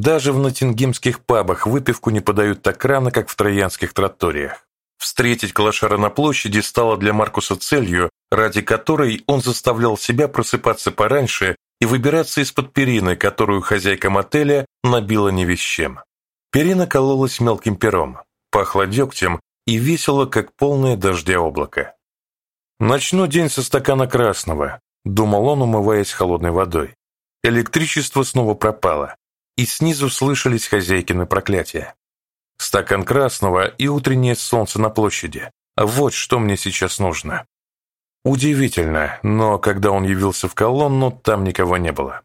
Даже в нотингемских пабах выпивку не подают так рано, как в троянских троториях. Встретить Клашара на площади стало для Маркуса целью, ради которой он заставлял себя просыпаться пораньше и выбираться из-под перины, которую хозяйка мотеля набила невещем. Перина кололась мелким пером, пахла дегтем и весело, как полное дождя облако. «Начну день со стакана красного», — думал он, умываясь холодной водой. Электричество снова пропало, и снизу слышались хозяйкины проклятия. Стакан красного и утреннее солнце на площади. Вот что мне сейчас нужно. Удивительно, но когда он явился в колонну, там никого не было.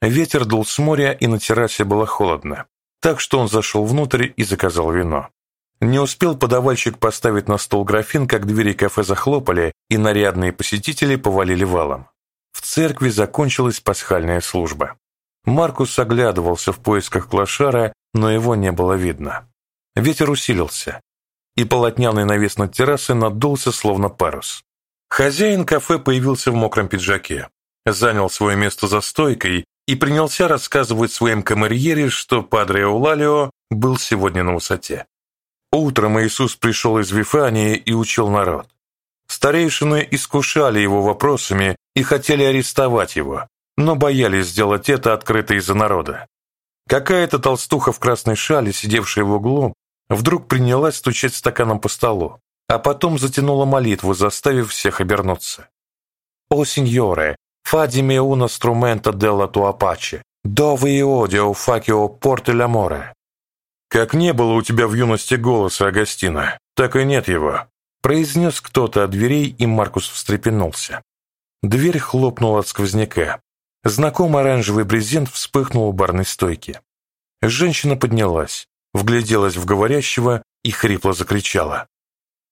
Ветер дул с моря, и на террасе было холодно, так что он зашел внутрь и заказал вино. Не успел подавальщик поставить на стол графин, как двери кафе захлопали, и нарядные посетители повалили валом. В церкви закончилась пасхальная служба. Маркус оглядывался в поисках клошара, но его не было видно. Ветер усилился, и полотняный навес над террасой надулся, словно парус. Хозяин кафе появился в мокром пиджаке, занял свое место за стойкой и принялся рассказывать своим камерьере, что Падре Улалио был сегодня на высоте. Утром Иисус пришел из Вифании и учил народ. Старейшины искушали его вопросами и хотели арестовать его, но боялись сделать это открыто из-за народа. Какая-то толстуха в красной шале, сидевшая в углу, вдруг принялась стучать стаканом по столу, а потом затянула молитву, заставив всех обернуться. «О, сеньоре, фадиме уна струмента делла туа паче, дови иодио факио порте ламоре». «Как не было у тебя в юности голоса, Агастина, так и нет его», произнес кто-то от дверей, и Маркус встрепенулся. Дверь хлопнула от сквозняка. Знакомый оранжевый брезент вспыхнул у барной стойки. Женщина поднялась, вгляделась в говорящего и хрипло закричала.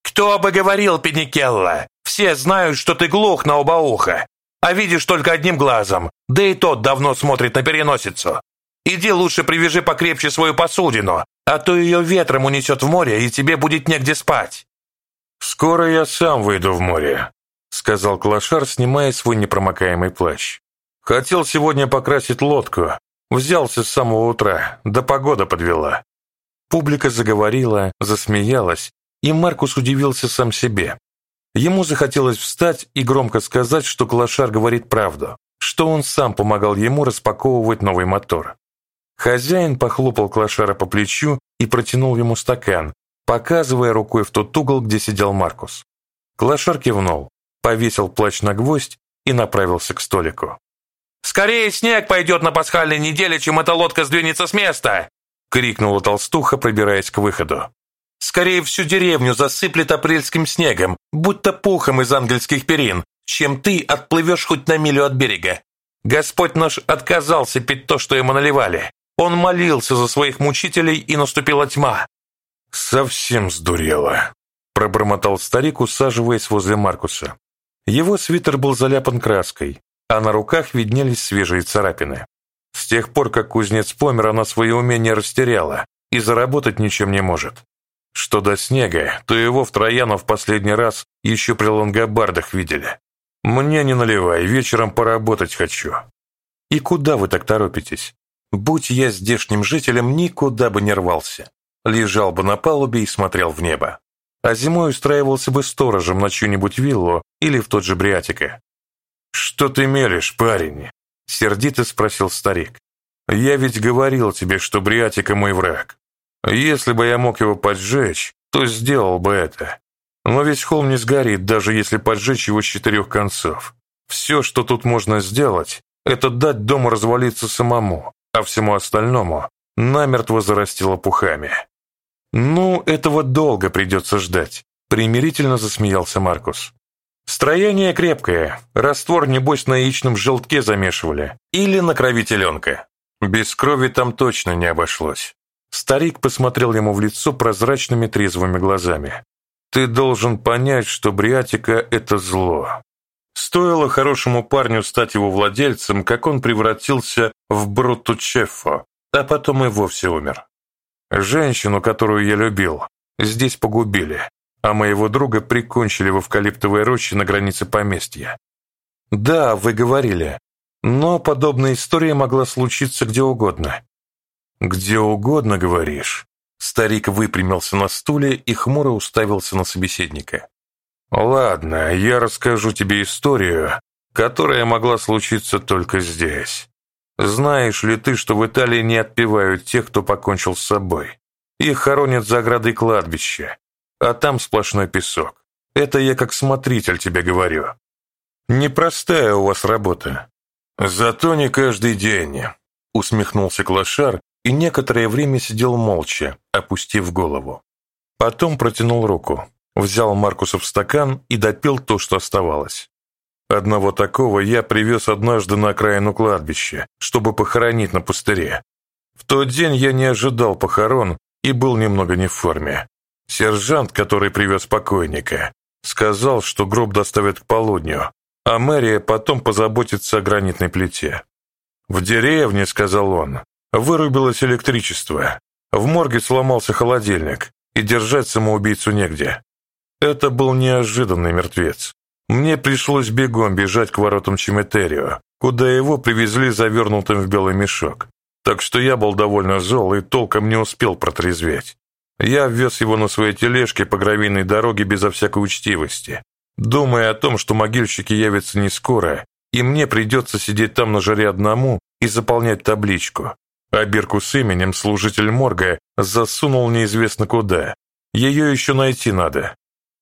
«Кто бы говорил, Пеникелла? Все знают, что ты глух на оба уха, а видишь только одним глазом, да и тот давно смотрит на переносицу. Иди лучше привяжи покрепче свою посудину, а то ее ветром унесет в море, и тебе будет негде спать». «Скоро я сам выйду в море», — сказал Клашар, снимая свой непромокаемый плащ. «Хотел сегодня покрасить лодку. Взялся с самого утра, да погода подвела. Публика заговорила, засмеялась, и Маркус удивился сам себе. Ему захотелось встать и громко сказать, что Клашар говорит правду, что он сам помогал ему распаковывать новый мотор. Хозяин похлопал Клашара по плечу и протянул ему стакан, показывая рукой в тот угол, где сидел Маркус. Клашар кивнул, повесил плащ на гвоздь и направился к столику. «Скорее снег пойдет на пасхальной неделе, чем эта лодка сдвинется с места!» — крикнула толстуха, пробираясь к выходу. «Скорее всю деревню засыплет апрельским снегом, будто пухом из ангельских перин, чем ты отплывешь хоть на милю от берега. Господь наш отказался пить то, что ему наливали. Он молился за своих мучителей, и наступила тьма». «Совсем сдурела», — пробормотал старик, усаживаясь возле Маркуса. Его свитер был заляпан краской, а на руках виднелись свежие царапины. С тех пор, как кузнец помер, она свои умения растеряла и заработать ничем не может. Что до снега, то его в Трояну в последний раз еще при лангобардах видели. Мне не наливай, вечером поработать хочу. И куда вы так торопитесь? Будь я здешним жителем, никуда бы не рвался. Лежал бы на палубе и смотрел в небо. А зимой устраивался бы сторожем на чью-нибудь виллу или в тот же Бриатике. «Что ты мелешь, парень?» Сердито спросил старик. «Я ведь говорил тебе, что Бриатика мой враг. Если бы я мог его поджечь, то сделал бы это. Но весь холм не сгорит, даже если поджечь его с четырех концов. Все, что тут можно сделать, это дать дому развалиться самому, а всему остальному намертво зарастило пухами». «Ну, этого долго придется ждать», — примирительно засмеялся Маркус. Строение крепкое, раствор, небось, на яичном желтке замешивали. Или на крови теленка. Без крови там точно не обошлось. Старик посмотрел ему в лицо прозрачными трезвыми глазами. «Ты должен понять, что бриатика — это зло. Стоило хорошему парню стать его владельцем, как он превратился в Брутучеффо, а потом и вовсе умер. Женщину, которую я любил, здесь погубили а моего друга прикончили в эвкалиптовой роще на границе поместья. Да, вы говорили, но подобная история могла случиться где угодно. «Где угодно, говоришь?» Старик выпрямился на стуле и хмуро уставился на собеседника. «Ладно, я расскажу тебе историю, которая могла случиться только здесь. Знаешь ли ты, что в Италии не отпевают тех, кто покончил с собой? Их хоронят за оградой кладбища, а там сплошной песок. Это я как смотритель тебе говорю. Непростая у вас работа. Зато не каждый день», — усмехнулся Клашар и некоторое время сидел молча, опустив голову. Потом протянул руку, взял Маркусов стакан и допил то, что оставалось. Одного такого я привез однажды на окраину кладбища, чтобы похоронить на пустыре. В тот день я не ожидал похорон и был немного не в форме. Сержант, который привез покойника, сказал, что гроб доставят к полудню, а мэрия потом позаботится о гранитной плите. «В деревне», — сказал он, Вырубилось электричество. В морге сломался холодильник, и держать самоубийцу негде. Это был неожиданный мертвец. Мне пришлось бегом бежать к воротам Чеметерио, куда его привезли завернутым в белый мешок. Так что я был довольно зол и толком не успел протрезветь. Я ввез его на своей тележке по гравийной дороге безо всякой учтивости, думая о том, что могильщики явятся не скоро, и мне придется сидеть там на жаре одному и заполнять табличку, а бирку с именем служитель морга засунул неизвестно куда. Ее еще найти надо.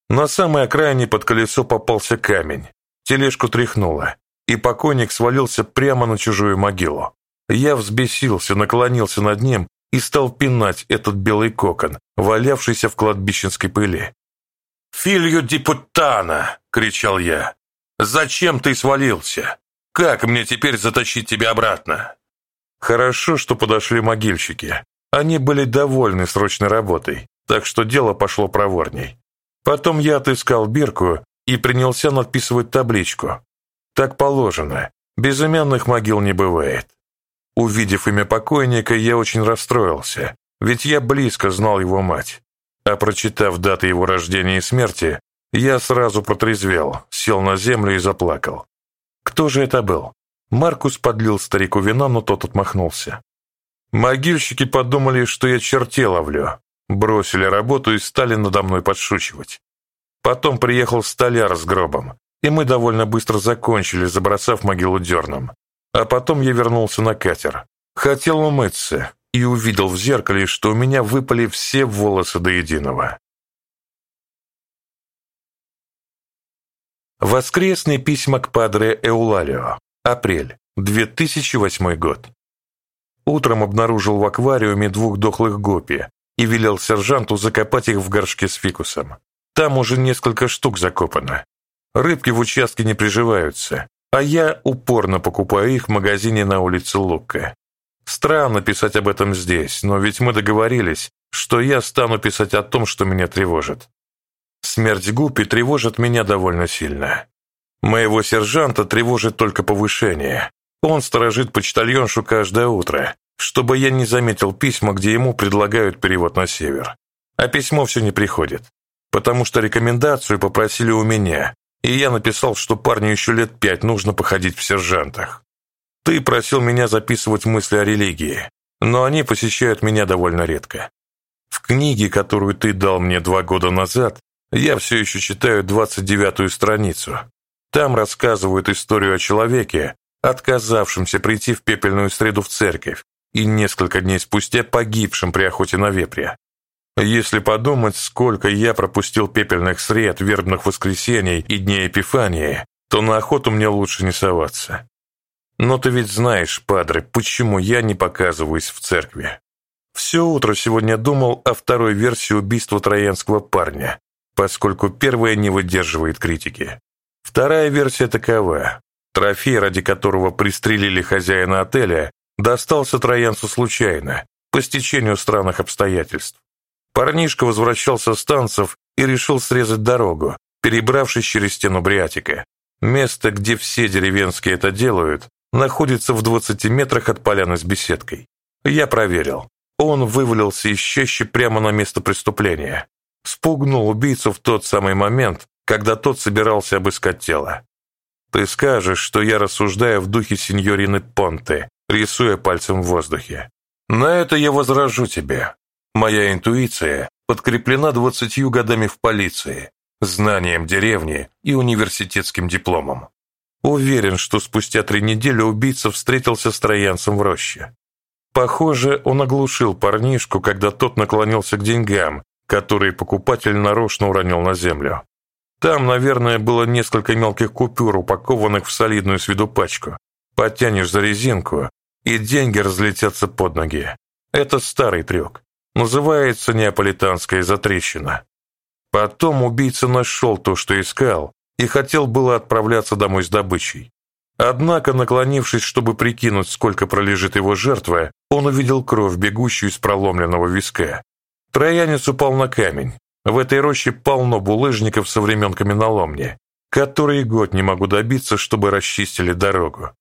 На самой окраине под колесо попался камень. Тележку тряхнуло, и покойник свалился прямо на чужую могилу. Я взбесился, наклонился над ним и стал пинать этот белый кокон, валявшийся в кладбищенской пыли. «Филью дипутана!» — кричал я. «Зачем ты свалился? Как мне теперь затащить тебя обратно?» Хорошо, что подошли могильщики. Они были довольны срочной работой, так что дело пошло проворней. Потом я отыскал бирку и принялся надписывать табличку. Так положено, безымянных могил не бывает. Увидев имя покойника, я очень расстроился, ведь я близко знал его мать. А прочитав даты его рождения и смерти, я сразу протрезвел, сел на землю и заплакал. Кто же это был? Маркус подлил старику вина, но тот отмахнулся. Могильщики подумали, что я чертей ловлю. Бросили работу и стали надо мной подшучивать. Потом приехал столяр с гробом, и мы довольно быстро закончили, забросав могилу дерном. А потом я вернулся на катер. Хотел умыться и увидел в зеркале, что у меня выпали все волосы до единого. Воскресные письма к падре Эулалио. Апрель, 2008 год. Утром обнаружил в аквариуме двух дохлых гопи и велел сержанту закопать их в горшке с фикусом. Там уже несколько штук закопано. Рыбки в участке не приживаются, а я упорно покупаю их в магазине на улице Лукка. Странно писать об этом здесь, но ведь мы договорились, что я стану писать о том, что меня тревожит. Смерть Гуппи тревожит меня довольно сильно. Моего сержанта тревожит только повышение. Он сторожит почтальоншу каждое утро, чтобы я не заметил письма, где ему предлагают перевод на север. А письмо все не приходит, потому что рекомендацию попросили у меня, и я написал, что парню еще лет пять нужно походить в сержантах. Ты просил меня записывать мысли о религии, но они посещают меня довольно редко. В книге, которую ты дал мне два года назад, я все еще читаю 29-ю страницу, там рассказывают историю о человеке, отказавшемся прийти в пепельную среду в церковь и несколько дней спустя погибшим при охоте на вепря. Если подумать, сколько я пропустил пепельных сред, вербных воскресений и дней Эпифании, то на охоту мне лучше не соваться. Но ты ведь знаешь, падре, почему я не показываюсь в церкви. Все утро сегодня думал о второй версии убийства троянского парня, поскольку первая не выдерживает критики. Вторая версия такова. Трофей, ради которого пристрелили хозяина отеля, достался троянцу случайно, по стечению странных обстоятельств. Парнишка возвращался с танцев и решил срезать дорогу, перебравшись через стену Бриатика. Место, где все деревенские это делают, находится в 20 метрах от поляны с беседкой. Я проверил. Он вывалился из чащи прямо на место преступления. Спугнул убийцу в тот самый момент, когда тот собирался обыскать тело. Ты скажешь, что я рассуждаю в духе сеньорины Понте, рисуя пальцем в воздухе. На это я возражу тебе. Моя интуиция подкреплена двадцатью годами в полиции, знанием деревни и университетским дипломом. Уверен, что спустя три недели убийца встретился с троянцем в роще. Похоже, он оглушил парнишку, когда тот наклонился к деньгам, которые покупатель нарочно уронил на землю. Там, наверное, было несколько мелких купюр, упакованных в солидную с виду пачку. Подтянешь за резинку, и деньги разлетятся под ноги. Это старый трюк. Называется неаполитанская затрещина. Потом убийца нашел то, что искал, и хотел было отправляться домой с добычей. Однако, наклонившись, чтобы прикинуть, сколько пролежит его жертва, он увидел кровь, бегущую из проломленного виска. Троянец упал на камень. В этой роще полно булыжников со времен каменоломни, которые год не могу добиться, чтобы расчистили дорогу.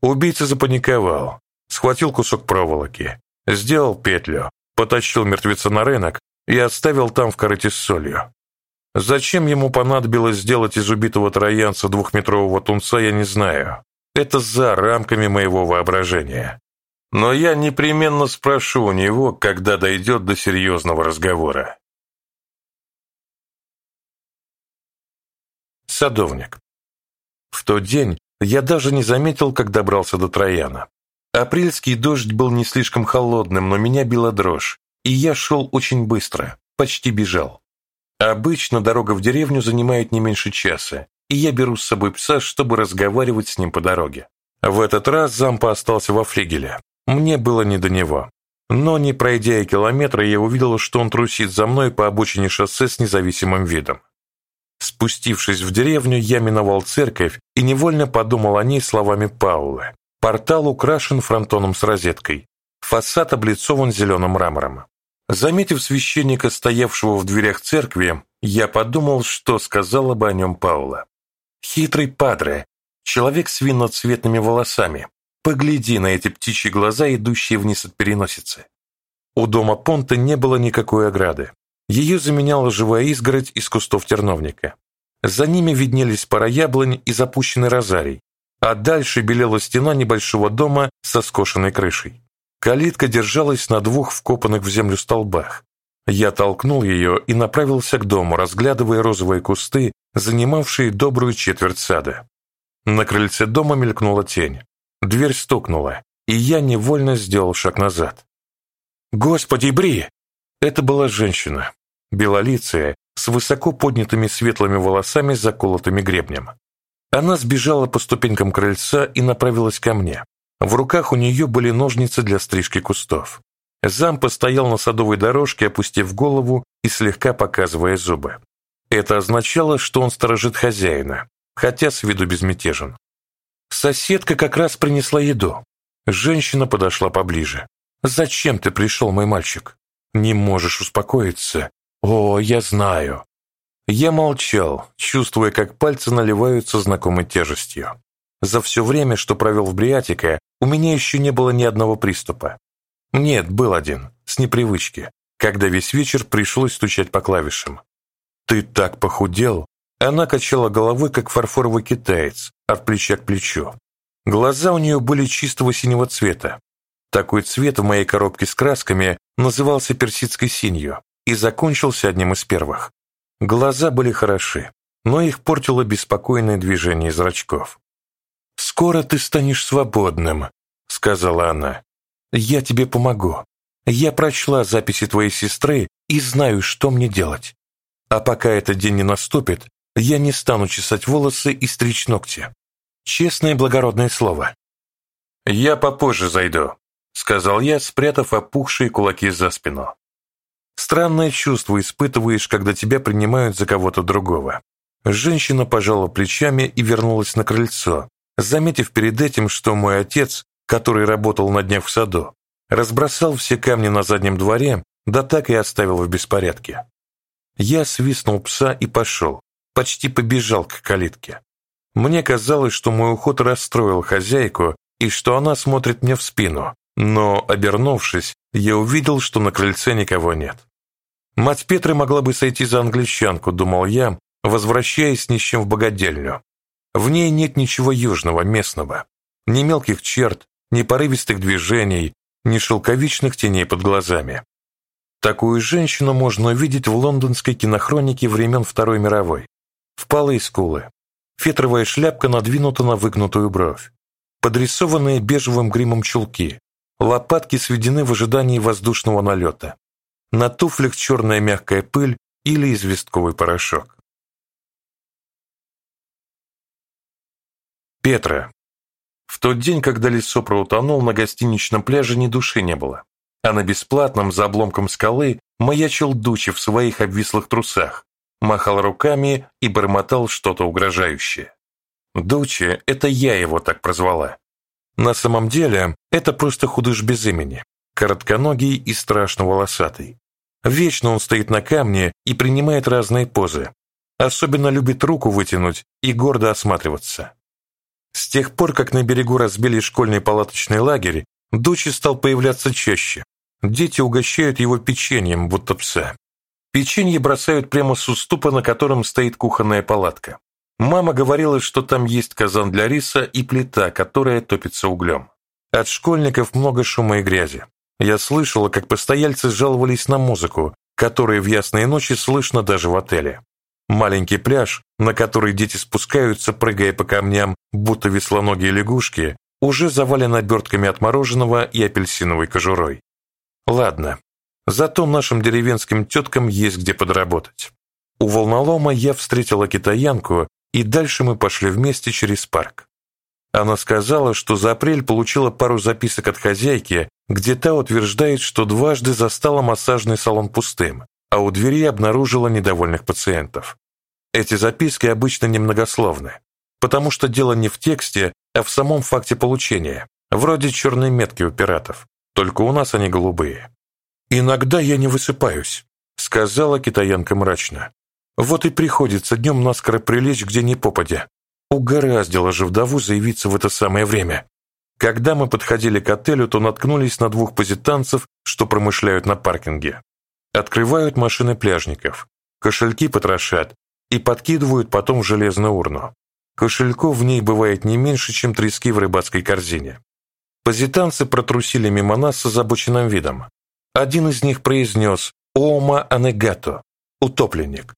Убийца запаниковал, схватил кусок проволоки, сделал петлю, потащил мертвеца на рынок и оставил там в корыте с солью. Зачем ему понадобилось сделать из убитого троянца двухметрового тунца, я не знаю. Это за рамками моего воображения. Но я непременно спрошу у него, когда дойдет до серьезного разговора. Садовник. В тот день я даже не заметил, как добрался до Трояна. Апрельский дождь был не слишком холодным, но меня била дрожь, и я шел очень быстро, почти бежал. Обычно дорога в деревню занимает не меньше часа, и я беру с собой пса, чтобы разговаривать с ним по дороге. В этот раз Зампа остался во флигеле. Мне было не до него. Но не пройдя и километра, я увидел, что он трусит за мной по обочине шоссе с независимым видом. Спустившись в деревню, я миновал церковь и невольно подумал о ней словами Паулы. Портал украшен фронтоном с розеткой. Фасад облицован зеленым мрамором. Заметив священника, стоявшего в дверях церкви, я подумал, что сказала бы о нем Паула. «Хитрый падре, человек с винноцветными волосами. Погляди на эти птичьи глаза, идущие вниз от переносицы». У дома Понта не было никакой ограды. Ее заменяла живая изгородь из кустов терновника. За ними виднелись пара яблонь и запущенный розарий, а дальше белела стена небольшого дома со скошенной крышей. Калитка держалась на двух вкопанных в землю столбах. Я толкнул ее и направился к дому, разглядывая розовые кусты, занимавшие добрую четверть сада. На крыльце дома мелькнула тень. Дверь стукнула, и я невольно сделал шаг назад. «Господи, Бри!» Это была женщина, белолицая, с высоко поднятыми светлыми волосами, заколотыми гребнем. Она сбежала по ступенькам крыльца и направилась ко мне. В руках у нее были ножницы для стрижки кустов. Зампа стоял на садовой дорожке, опустив голову и слегка показывая зубы. Это означало, что он сторожит хозяина, хотя с виду безмятежен. Соседка как раз принесла еду. Женщина подошла поближе. «Зачем ты пришел, мой мальчик? Не можешь успокоиться? О, я знаю». Я молчал, чувствуя, как пальцы наливаются знакомой тяжестью. За все время, что провел в Бриатике, у меня еще не было ни одного приступа. Нет, был один, с непривычки, когда весь вечер пришлось стучать по клавишам. «Ты так похудел!» Она качала головой, как фарфоровый китаец, от плеча к плечу. Глаза у нее были чистого синего цвета. Такой цвет в моей коробке с красками назывался персидской синью и закончился одним из первых. Глаза были хороши, но их портило беспокойное движение зрачков. «Скоро ты станешь свободным», — сказала она. «Я тебе помогу. Я прочла записи твоей сестры и знаю, что мне делать. А пока этот день не наступит, я не стану чесать волосы и стричь ногти. Честное благородное слово». «Я попозже зайду», — сказал я, спрятав опухшие кулаки за спину. Странное чувство испытываешь, когда тебя принимают за кого-то другого. Женщина пожала плечами и вернулась на крыльцо, заметив перед этим, что мой отец, который работал на днях в саду, разбросал все камни на заднем дворе, да так и оставил в беспорядке. Я свистнул пса и пошел, почти побежал к калитке. Мне казалось, что мой уход расстроил хозяйку и что она смотрит мне в спину, но, обернувшись, я увидел, что на крыльце никого нет. Мать Петры могла бы сойти за англичанку, думал я, возвращаясь ни с чем в богадельню, в ней нет ничего южного, местного. Ни мелких черт, ни порывистых движений, ни шелковичных теней под глазами. Такую женщину можно увидеть в лондонской кинохронике времен Второй мировой. Впалые скулы, фетровая шляпка надвинута на выгнутую бровь, подрисованные бежевым гримом чулки, лопатки сведены в ожидании воздушного налета. На туфлях черная мягкая пыль или известковый порошок. Петра. В тот день, когда Лисопра утонул, на гостиничном пляже ни души не было, а на бесплатном за обломком скалы маячил Дучи в своих обвислых трусах, махал руками и бормотал что-то угрожающее. Дучи – это я его так прозвала. На самом деле, это просто худыш без имени, коротконогий и страшно волосатый. Вечно он стоит на камне и принимает разные позы. Особенно любит руку вытянуть и гордо осматриваться. С тех пор, как на берегу разбили школьный палаточный лагерь, Дучи стал появляться чаще. Дети угощают его печеньем, будто пса. Печенье бросают прямо с уступа, на котором стоит кухонная палатка. Мама говорила, что там есть казан для риса и плита, которая топится углем. От школьников много шума и грязи. Я слышала, как постояльцы жаловались на музыку, которую в ясные ночи слышно даже в отеле. Маленький пляж, на который дети спускаются, прыгая по камням, будто веслоногие лягушки, уже завален обертками от мороженого и апельсиновой кожурой. Ладно, зато нашим деревенским теткам есть где подработать. У волнолома я встретила китаянку, и дальше мы пошли вместе через парк. Она сказала, что за апрель получила пару записок от хозяйки, где та утверждает, что дважды застала массажный салон пустым, а у двери обнаружила недовольных пациентов. Эти записки обычно немногословны, потому что дело не в тексте, а в самом факте получения, вроде черной метки у пиратов, только у нас они голубые. «Иногда я не высыпаюсь», — сказала китаянка мрачно. «Вот и приходится днем наскоро прилечь где ни попадя. Угораздило же вдову заявиться в это самое время». Когда мы подходили к отелю, то наткнулись на двух позитанцев, что промышляют на паркинге. Открывают машины пляжников, кошельки потрошат и подкидывают потом в железную урну. Кошельков в ней бывает не меньше, чем трески в рыбацкой корзине. Позитанцы протрусили мимо нас с озабоченным видом. Один из них произнес «Ома анегато» – «утопленник».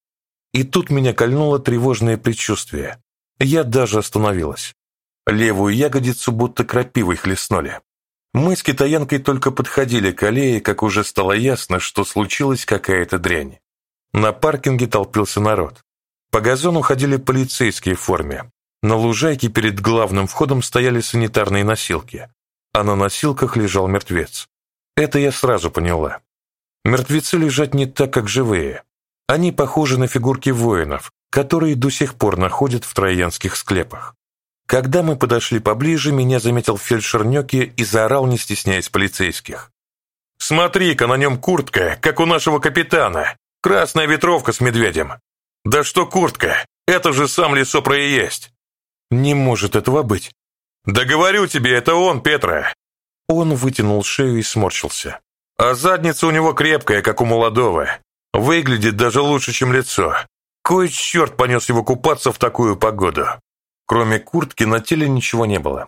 И тут меня кольнуло тревожное предчувствие. Я даже остановилась. Левую ягодицу будто крапивой хлестнули. Мы с китаянкой только подходили к аллее, как уже стало ясно, что случилась какая-то дрянь. На паркинге толпился народ. По газону ходили полицейские в форме. На лужайке перед главным входом стояли санитарные носилки, а на носилках лежал мертвец. Это я сразу поняла. Мертвецы лежат не так, как живые. Они похожи на фигурки воинов, которые до сих пор находят в троянских склепах. Когда мы подошли поближе, меня заметил фельдшер Нёки и заорал, не стесняясь полицейских. «Смотри-ка, на нем куртка, как у нашего капитана. Красная ветровка с медведем. Да что куртка? Это же сам Лисопра и есть!» «Не может этого быть!» «Да говорю тебе, это он, Петра!» Он вытянул шею и сморщился. «А задница у него крепкая, как у молодого. Выглядит даже лучше, чем лицо. Кой черт понес его купаться в такую погоду?» Кроме куртки на теле ничего не было.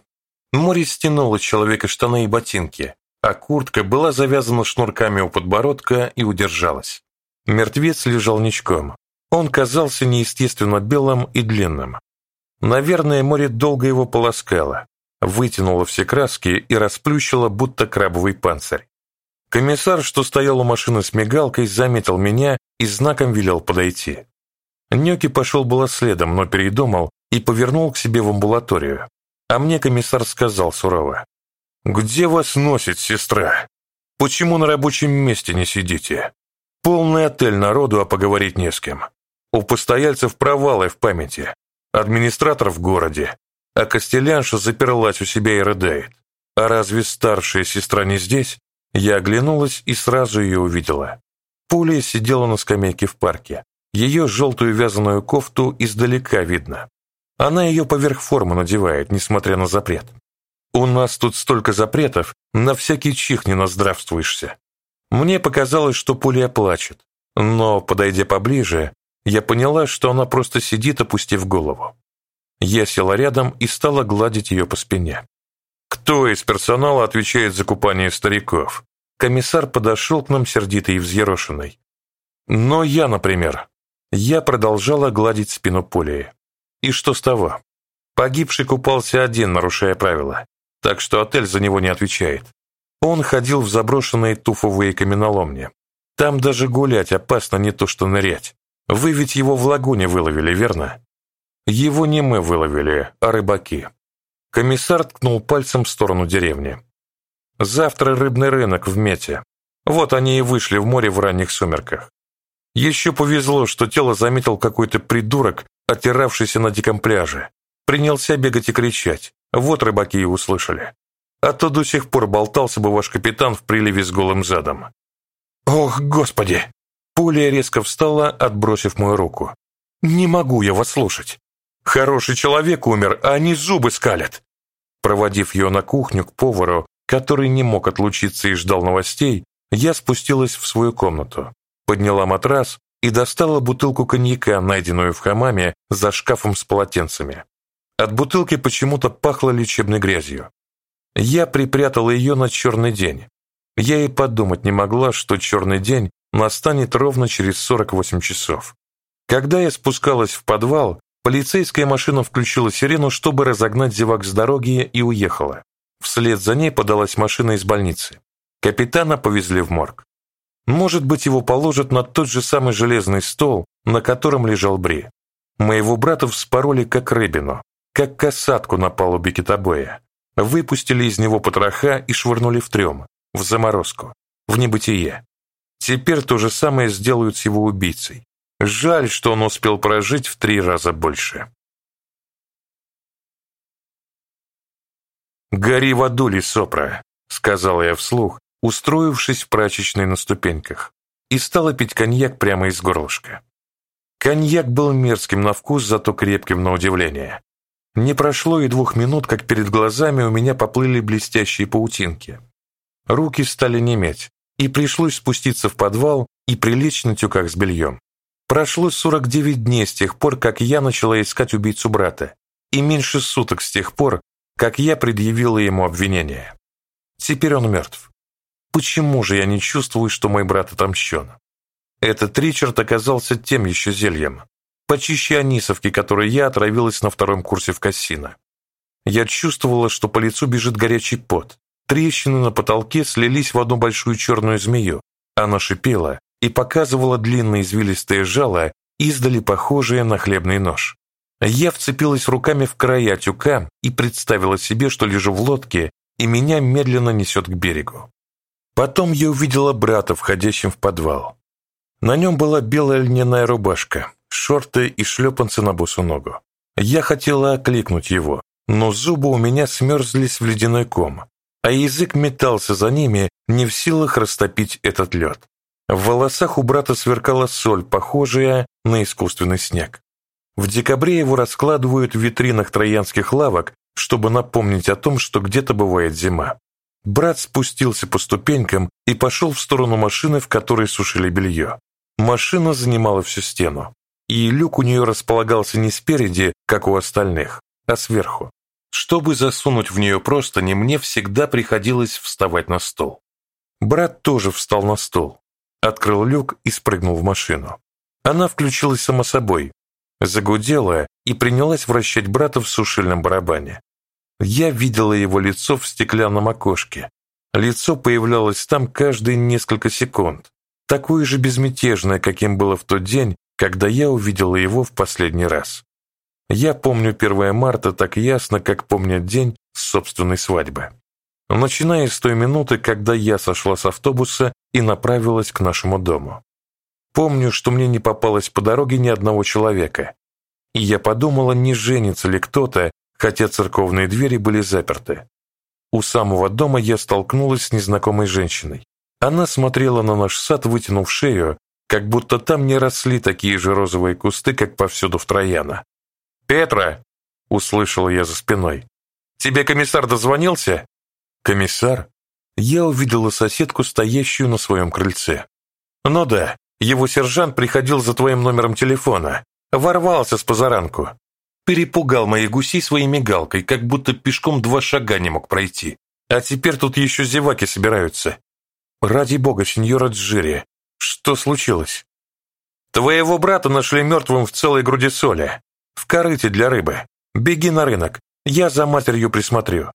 Море стянуло с человека штаны и ботинки, а куртка была завязана шнурками у подбородка и удержалась. Мертвец лежал ничком. Он казался неестественно белым и длинным. Наверное, море долго его полоскало, вытянуло все краски и расплющило, будто крабовый панцирь. Комиссар, что стоял у машины с мигалкой, заметил меня и знаком велел подойти. Нёки пошел было следом, но передумал и повернул к себе в амбулаторию. А мне комиссар сказал сурово. «Где вас носит, сестра? Почему на рабочем месте не сидите? Полный отель народу, а поговорить не с кем. У постояльцев провалы в памяти. Администратор в городе, а Костелянша заперлась у себя и рыдает. А разве старшая сестра не здесь? Я оглянулась и сразу ее увидела. Пуля сидела на скамейке в парке. Ее желтую вязаную кофту издалека видно. Она ее поверх формы надевает, несмотря на запрет. У нас тут столько запретов, на всякий чих не наздравствуешься. Мне показалось, что Пуля плачет, но, подойдя поближе, я поняла, что она просто сидит, опустив голову. Я села рядом и стала гладить ее по спине. Кто из персонала отвечает за купание стариков? Комиссар подошел к нам сердитый и взъерошенный. Но я, например. Я продолжала гладить спину Полии. И что с того? Погибший купался один, нарушая правила, так что отель за него не отвечает. Он ходил в заброшенные туфовые каменоломни. Там даже гулять опасно, не то что нырять. Вы ведь его в лагуне выловили, верно? Его не мы выловили, а рыбаки. Комиссар ткнул пальцем в сторону деревни. Завтра рыбный рынок в Мете. Вот они и вышли в море в ранних сумерках. Еще повезло, что тело заметил какой-то придурок, отиравшийся на диком пляже. Принялся бегать и кричать. Вот рыбаки и услышали. А то до сих пор болтался бы ваш капитан в приливе с голым задом. Ох, господи! Пуля резко встала, отбросив мою руку. Не могу я вас слушать. Хороший человек умер, а они зубы скалят. Проводив ее на кухню к повару, который не мог отлучиться и ждал новостей, я спустилась в свою комнату, подняла матрас и достала бутылку коньяка, найденную в хамаме за шкафом с полотенцами. От бутылки почему-то пахло лечебной грязью. Я припрятала ее на черный день. Я и подумать не могла, что черный день настанет ровно через 48 часов. Когда я спускалась в подвал, полицейская машина включила сирену, чтобы разогнать зевак с дороги и уехала. Вслед за ней подалась машина из больницы. Капитана повезли в морг. Может быть, его положат на тот же самый железный стол, на котором лежал Бри. Моего брата вспороли как рыбину, как касатку на палубе китобоя. Выпустили из него потроха и швырнули в трем, в заморозку, в небытие. Теперь то же самое сделают с его убийцей. Жаль, что он успел прожить в три раза больше. «Гори в аду, Лисопра», — сказала я вслух, устроившись в прачечной на ступеньках, и стала пить коньяк прямо из горлышка. Коньяк был мерзким на вкус, зато крепким на удивление. Не прошло и двух минут, как перед глазами у меня поплыли блестящие паутинки. Руки стали неметь, и пришлось спуститься в подвал и прилечь на тюках с бельем. Прошло 49 дней с тех пор, как я начала искать убийцу брата, и меньше суток с тех пор, как я предъявила ему обвинение. Теперь он мертв. Почему же я не чувствую, что мой брат отомщен? Этот Ричард оказался тем еще зельем, почище анисовки, которой я отравилась на втором курсе в Кассино. Я чувствовала, что по лицу бежит горячий пот. Трещины на потолке слились в одну большую черную змею. Она шипела и показывала длинное извилистое жало, издали похожее на хлебный нож. Я вцепилась руками в края тюка и представила себе, что лежу в лодке, и меня медленно несет к берегу. Потом я увидела брата, входящим в подвал. На нем была белая льняная рубашка, шорты и шлепанцы на босу ногу. Я хотела окликнуть его, но зубы у меня смерзлись в ледяной ком, а язык метался за ними, не в силах растопить этот лед. В волосах у брата сверкала соль, похожая на искусственный снег. В декабре его раскладывают в витринах троянских лавок, чтобы напомнить о том, что где-то бывает зима. Брат спустился по ступенькам и пошел в сторону машины, в которой сушили белье. Машина занимала всю стену, и люк у нее располагался не спереди, как у остальных, а сверху. Чтобы засунуть в нее просто не мне всегда приходилось вставать на стол. Брат тоже встал на стол, открыл люк и спрыгнул в машину. Она включилась само собой, загудела и принялась вращать брата в сушильном барабане. Я видела его лицо в стеклянном окошке. Лицо появлялось там каждые несколько секунд, такое же безмятежное, каким было в тот день, когда я увидела его в последний раз. Я помню 1 марта так ясно, как помнят день собственной свадьбы. Начиная с той минуты, когда я сошла с автобуса и направилась к нашему дому. Помню, что мне не попалось по дороге ни одного человека. И я подумала, не женится ли кто-то, хотя церковные двери были заперты. У самого дома я столкнулась с незнакомой женщиной. Она смотрела на наш сад, вытянув шею, как будто там не росли такие же розовые кусты, как повсюду в Трояна. «Петра!» — услышала я за спиной. «Тебе комиссар дозвонился?» «Комиссар?» Я увидела соседку, стоящую на своем крыльце. «Ну да, его сержант приходил за твоим номером телефона. Ворвался с позаранку. Перепугал моих гусей своей мигалкой, как будто пешком два шага не мог пройти. А теперь тут еще зеваки собираются. Ради бога, сеньора Джири, что случилось? Твоего брата нашли мертвым в целой груди соли. В корыте для рыбы. Беги на рынок, я за матерью присмотрю».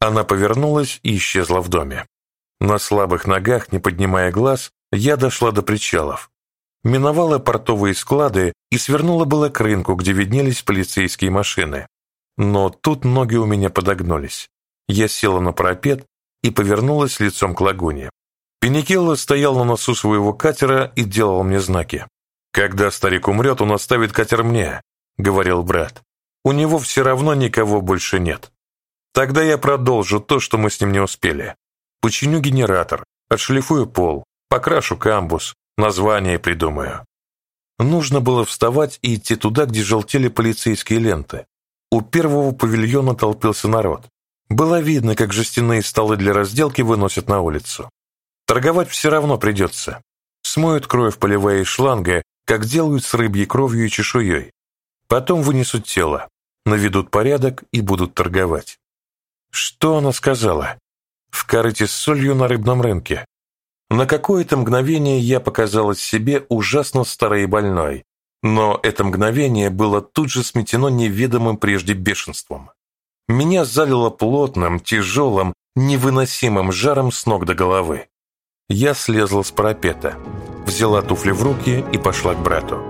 Она повернулась и исчезла в доме. На слабых ногах, не поднимая глаз, я дошла до причалов. Миновала портовые склады и свернула было к рынку, где виднелись полицейские машины. Но тут ноги у меня подогнулись. Я села на парапет и повернулась лицом к лагуне. Пеникелло стоял на носу своего катера и делал мне знаки. «Когда старик умрет, он оставит катер мне», — говорил брат. «У него все равно никого больше нет. Тогда я продолжу то, что мы с ним не успели. Починю генератор, отшлифую пол, покрашу камбус, название придумаю». Нужно было вставать и идти туда, где желтели полицейские ленты. У первого павильона толпился народ. Было видно, как жестяные столы для разделки выносят на улицу. Торговать все равно придется. Смоют кровь поливая из шланга, как делают с рыбьей кровью и чешуей. Потом вынесут тело, наведут порядок и будут торговать. Что она сказала? В корыте с солью на рыбном рынке. На какое-то мгновение я показалась себе ужасно старой и больной, но это мгновение было тут же сметено неведомым прежде бешенством. Меня залило плотным, тяжелым, невыносимым жаром с ног до головы. Я слезла с парапета, взяла туфли в руки и пошла к брату.